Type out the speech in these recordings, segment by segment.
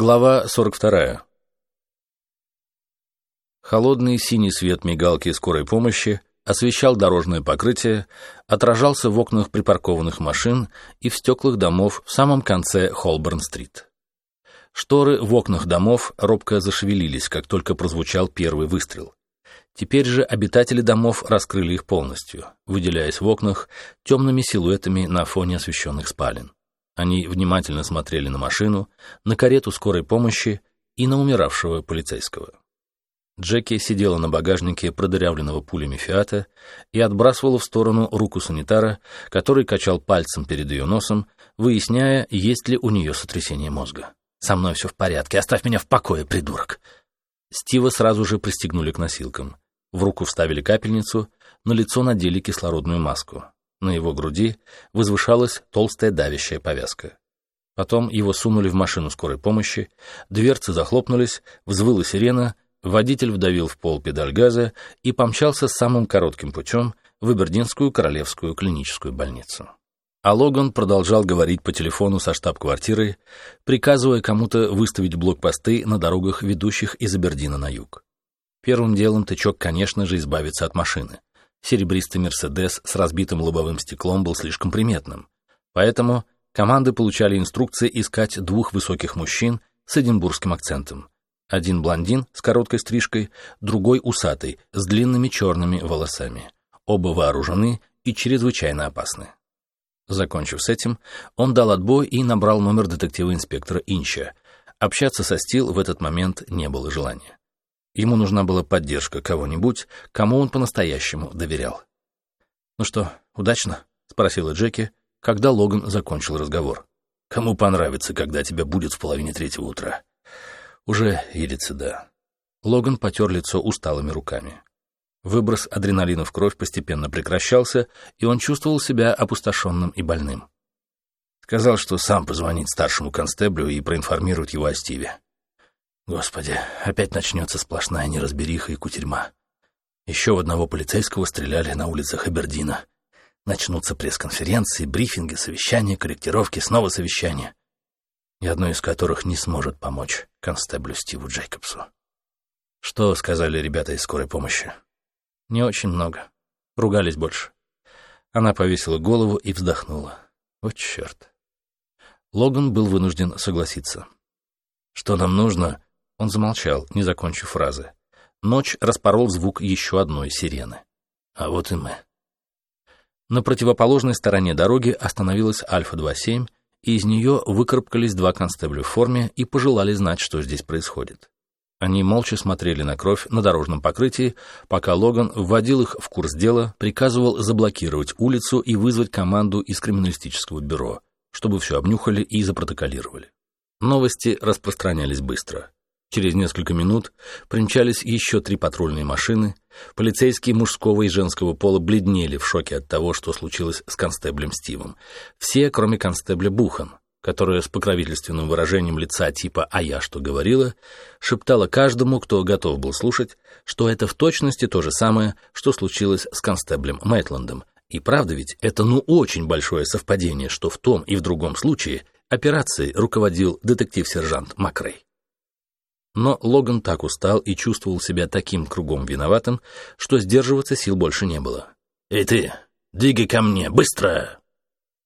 Глава 42. Холодный синий свет мигалки скорой помощи освещал дорожное покрытие, отражался в окнах припаркованных машин и в стеклах домов в самом конце Холборн-стрит. Шторы в окнах домов робко зашевелились, как только прозвучал первый выстрел. Теперь же обитатели домов раскрыли их полностью, выделяясь в окнах темными силуэтами на фоне освещенных спален. Они внимательно смотрели на машину, на карету скорой помощи и на умиравшего полицейского. Джеки сидела на багажнике продырявленного пулями «Фиата» и отбрасывала в сторону руку санитара, который качал пальцем перед ее носом, выясняя, есть ли у нее сотрясение мозга. «Со мной все в порядке, оставь меня в покое, придурок!» Стива сразу же пристегнули к носилкам. В руку вставили капельницу, на лицо надели кислородную маску. На его груди возвышалась толстая давящая повязка. Потом его сунули в машину скорой помощи, дверцы захлопнулись, взвыла сирена, водитель вдавил в пол педаль газа и помчался самым коротким путем в Эбердинскую королевскую клиническую больницу. А Логан продолжал говорить по телефону со штаб-квартиры, приказывая кому-то выставить блокпосты на дорогах, ведущих из Абердина на юг. Первым делом тычок, конечно же, избавиться от машины. Серебристый «Мерседес» с разбитым лобовым стеклом был слишком приметным. Поэтому команды получали инструкции искать двух высоких мужчин с эдинбургским акцентом. Один блондин с короткой стрижкой, другой усатый, с длинными черными волосами. Оба вооружены и чрезвычайно опасны. Закончив с этим, он дал отбой и набрал номер детектива-инспектора Инча. Общаться со Стил в этот момент не было желания. Ему нужна была поддержка кого-нибудь, кому он по-настоящему доверял. «Ну что, удачно?» — спросила Джеки, когда Логан закончил разговор. «Кому понравится, когда тебя будет в половине третьего утра?» «Уже едет сюда». Логан потер лицо усталыми руками. Выброс адреналина в кровь постепенно прекращался, и он чувствовал себя опустошенным и больным. Сказал, что сам позвонит старшему констеблю и проинформирует его о Стиве. Господи, опять начнется сплошная неразбериха и кутерьма. Еще в одного полицейского стреляли на улицах Абердина. Начнутся пресс-конференции, брифинги, совещания, корректировки, снова совещания. И одно из которых не сможет помочь констеблю Стиву Джейкобсу. Что сказали ребята из скорой помощи? Не очень много. Ругались больше. Она повесила голову и вздохнула. Вот черт. Логан был вынужден согласиться. Что нам нужно, он замолчал, не закончив фразы. Ночь распорол звук еще одной сирены. А вот и мы. На противоположной стороне дороги остановилась Альфа-27, и из нее выкарабкались два констебля в форме и пожелали знать, что здесь происходит. Они молча смотрели на кровь на дорожном покрытии, пока Логан вводил их в курс дела, приказывал заблокировать улицу и вызвать команду из криминалистического бюро, чтобы все обнюхали и запротоколировали. Новости распространялись быстро. Через несколько минут примчались еще три патрульные машины. Полицейские мужского и женского пола бледнели в шоке от того, что случилось с констеблем Стивом. Все, кроме констебля Бухан, которая с покровительственным выражением лица типа «а я что говорила», шептала каждому, кто готов был слушать, что это в точности то же самое, что случилось с констеблем Мэтландом. И правда ведь, это ну очень большое совпадение, что в том и в другом случае операцией руководил детектив-сержант Макрей. Но Логан так устал и чувствовал себя таким кругом виноватым, что сдерживаться сил больше не было. «Эй ты, двигай ко мне, быстро!»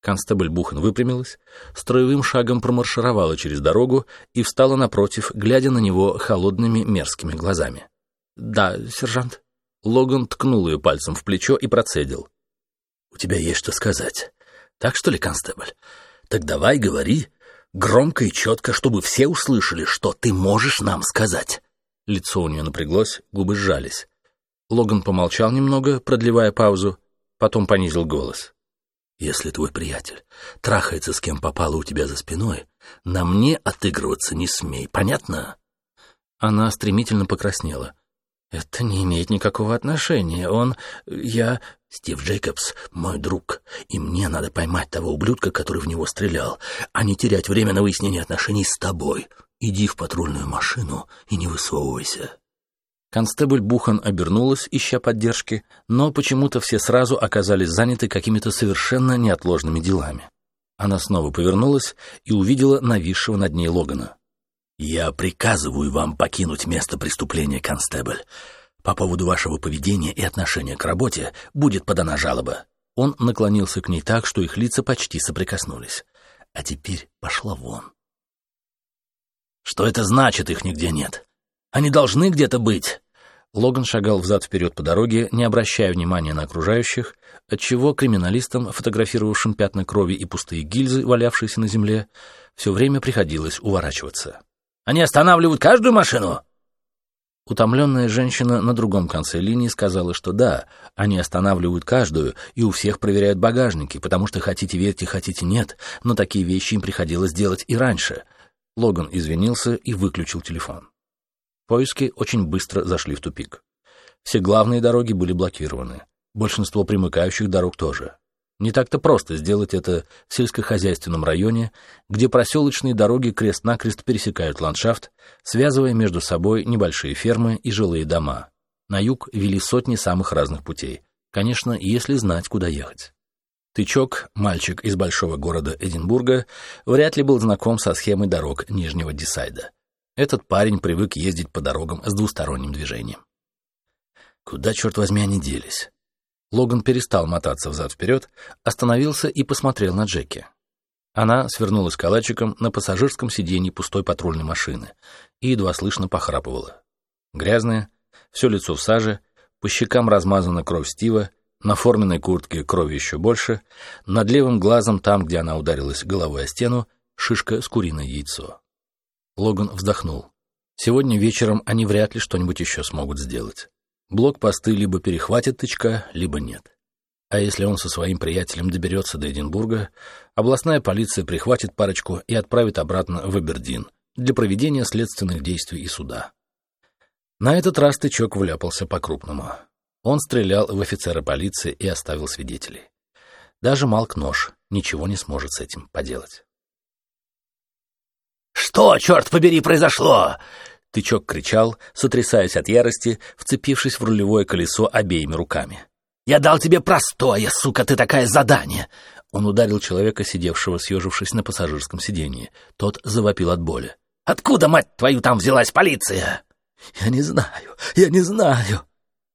Констебль Бухан выпрямилась, строевым шагом промаршировала через дорогу и встала напротив, глядя на него холодными мерзкими глазами. «Да, сержант». Логан ткнул ее пальцем в плечо и процедил. «У тебя есть что сказать. Так что ли, констебль? Так давай, говори, Громко и четко, чтобы все услышали, что ты можешь нам сказать. Лицо у нее напряглось, губы сжались. Логан помолчал немного, продлевая паузу, потом понизил голос. «Если твой приятель трахается с кем попало у тебя за спиной, на мне отыгрываться не смей, понятно?» Она стремительно покраснела. «Это не имеет никакого отношения. Он... я...» «Стив Джейкобс — мой друг, и мне надо поймать того ублюдка, который в него стрелял, а не терять время на выяснение отношений с тобой. Иди в патрульную машину и не высовывайся». Констебль Бухан обернулась, ища поддержки, но почему-то все сразу оказались заняты какими-то совершенно неотложными делами. Она снова повернулась и увидела нависшего над ней Логана. «Я приказываю вам покинуть место преступления, констебль. По поводу вашего поведения и отношения к работе будет подана жалоба». Он наклонился к ней так, что их лица почти соприкоснулись. «А теперь пошла вон». «Что это значит, их нигде нет? Они должны где-то быть!» Логан шагал взад-вперед по дороге, не обращая внимания на окружающих, отчего криминалистам, фотографировавшим пятна крови и пустые гильзы, валявшиеся на земле, все время приходилось уворачиваться. «Они останавливают каждую машину?» Утомленная женщина на другом конце линии сказала, что да, они останавливают каждую и у всех проверяют багажники, потому что хотите верьте, хотите нет, но такие вещи им приходилось делать и раньше. Логан извинился и выключил телефон. Поиски очень быстро зашли в тупик. Все главные дороги были блокированы. Большинство примыкающих дорог тоже. Не так-то просто сделать это в сельскохозяйственном районе, где проселочные дороги крест-накрест пересекают ландшафт, связывая между собой небольшие фермы и жилые дома. На юг вели сотни самых разных путей. Конечно, если знать, куда ехать. Тычок, мальчик из большого города Эдинбурга, вряд ли был знаком со схемой дорог Нижнего Десайда. Этот парень привык ездить по дорогам с двусторонним движением. Куда, черт возьми, они делись? Логан перестал мотаться взад-вперед, остановился и посмотрел на Джеки. Она свернулась калачиком на пассажирском сиденье пустой патрульной машины и едва слышно похрапывала. Грязная, все лицо в саже, по щекам размазана кровь Стива, на форменной куртке крови еще больше, над левым глазом, там, где она ударилась головой о стену, шишка с куриное яйцо. Логан вздохнул. Сегодня вечером они вряд ли что-нибудь еще смогут сделать. Блокпосты либо перехватят тычка, либо нет. А если он со своим приятелем доберется до Эдинбурга, областная полиция прихватит парочку и отправит обратно в Абердин для проведения следственных действий и суда. На этот раз тычок вляпался по-крупному. Он стрелял в офицера полиции и оставил свидетелей. Даже Малк Нож ничего не сможет с этим поделать. «Что, черт побери, произошло?» Тычок кричал, сотрясаясь от ярости, вцепившись в рулевое колесо обеими руками. «Я дал тебе простое, сука, ты такая задание!» Он ударил человека, сидевшего, съежившись на пассажирском сиденье. Тот завопил от боли. «Откуда, мать твою, там взялась полиция?» «Я не знаю, я не знаю!»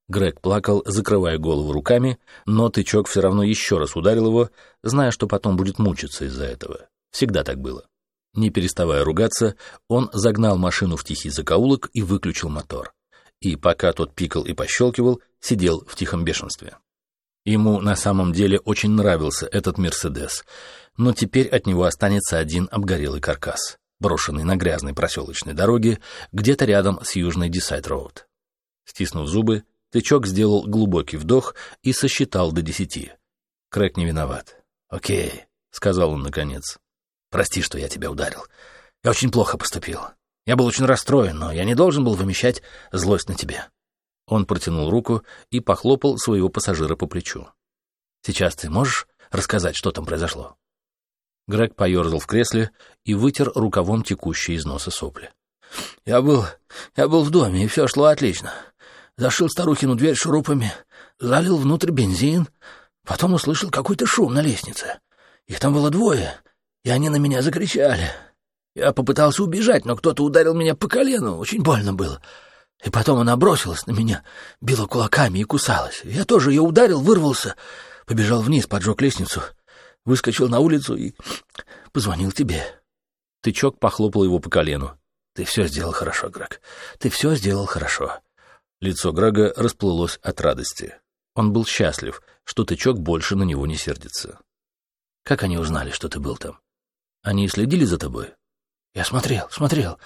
Грег плакал, закрывая голову руками, но тычок все равно еще раз ударил его, зная, что потом будет мучиться из-за этого. Всегда так было. Не переставая ругаться, он загнал машину в тихий закоулок и выключил мотор. И пока тот пикал и пощелкивал, сидел в тихом бешенстве. Ему на самом деле очень нравился этот «Мерседес», но теперь от него останется один обгорелый каркас, брошенный на грязной проселочной дороге где-то рядом с южной Десайд-Роуд. Стиснув зубы, Тычок сделал глубокий вдох и сосчитал до десяти. Крэк не виноват. «Окей», — сказал он наконец. Прости, что я тебя ударил. Я очень плохо поступил. Я был очень расстроен, но я не должен был вымещать злость на тебе». Он протянул руку и похлопал своего пассажира по плечу. «Сейчас ты можешь рассказать, что там произошло?» Грег поерзал в кресле и вытер рукавом текущие из носа сопли. «Я был... я был в доме, и все шло отлично. Зашил старухину дверь шурупами, залил внутрь бензин, потом услышал какой-то шум на лестнице. Их там было двое, и они на меня закричали. Я попытался убежать, но кто-то ударил меня по колену, очень больно было. И потом она бросилась на меня, била кулаками и кусалась. Я тоже ее ударил, вырвался, побежал вниз, поджег лестницу, выскочил на улицу и позвонил тебе. Тычок похлопал его по колену. Ты все сделал хорошо, Грег. Ты все сделал хорошо. Лицо Грега расплылось от радости. Он был счастлив, что тычок больше на него не сердится. Как они узнали, что ты был там? Они следили за тобой? Я смотрел, смотрел.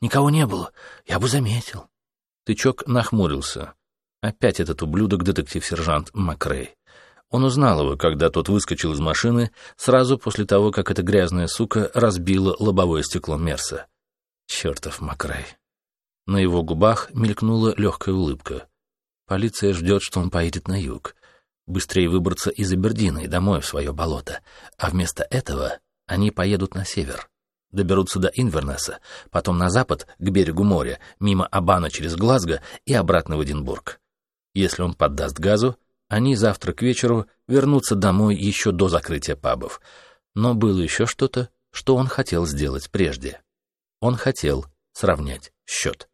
Никого не было. Я бы заметил. Тычок нахмурился. Опять этот ублюдок детектив-сержант Макрей. Он узнал его, когда тот выскочил из машины сразу после того, как эта грязная сука разбила лобовое стекло Мерса. Чертов Макрей. На его губах мелькнула легкая улыбка. Полиция ждет, что он поедет на юг. Быстрее выбраться из Абердина и домой в свое болото. А вместо этого они поедут на север. Доберутся до Инвернеса, потом на запад, к берегу моря, мимо Абана через Глазго и обратно в Эдинбург. Если он поддаст газу, они завтра к вечеру вернутся домой еще до закрытия пабов. Но было еще что-то, что он хотел сделать прежде. Он хотел сравнять счет.